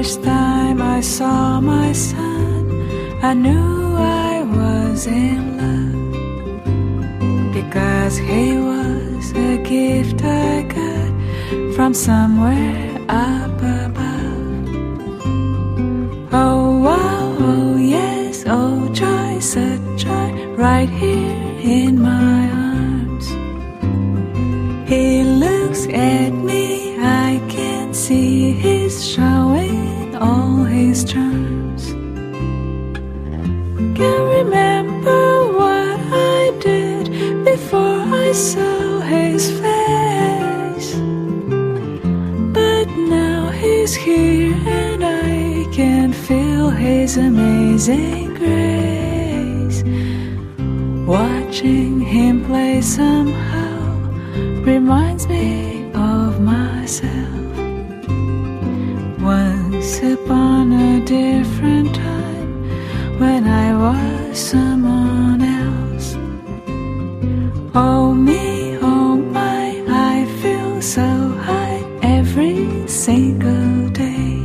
First time I saw my son, I knew I was in love because he was a gift I got from somewhere up above. Oh, wow, oh, yes, oh, joy, such joy, right here in my arms. He looks at me, I can see his showing all his charms. Can't remember what I did before I saw his face. But now he's here and I can feel his amazing grace. Watching him play somehow reminds me of myself. Once upon a different time when I was someone else. Oh me, oh my, I feel so high every single day.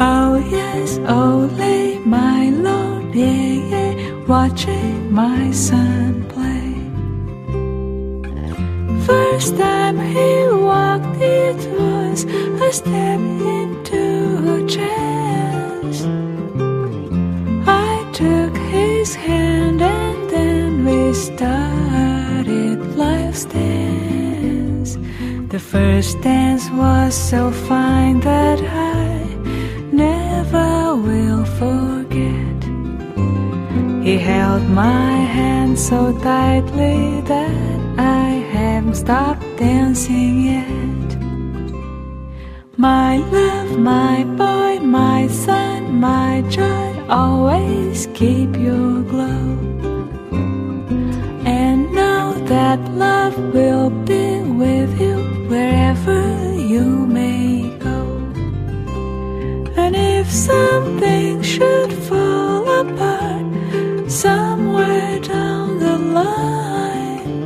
Oh yes, oh lay, my Lord, yeah, yeah, watching my son play. First time he walked, it a step into a chance. I took his hand and then we started life's dance. The first dance was so fine that I never will forget. He held my hand so tightly that I haven't stopped dancing yet. My love, my boy, my son, my joy, always keep your glow. And know that love will be with you wherever you may go. And if something should fall apart somewhere down the line,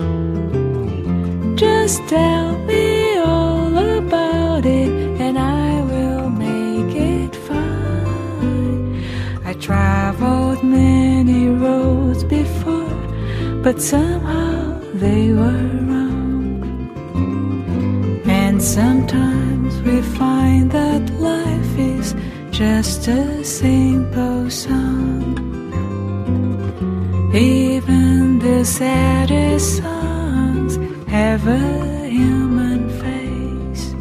just tell but somehow they were wrong. And sometimes we find that life is just a simple song. Even the saddest songs have a human face.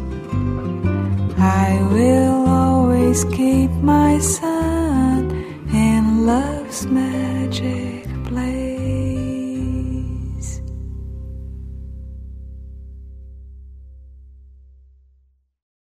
I will always keep my son in love's magic place.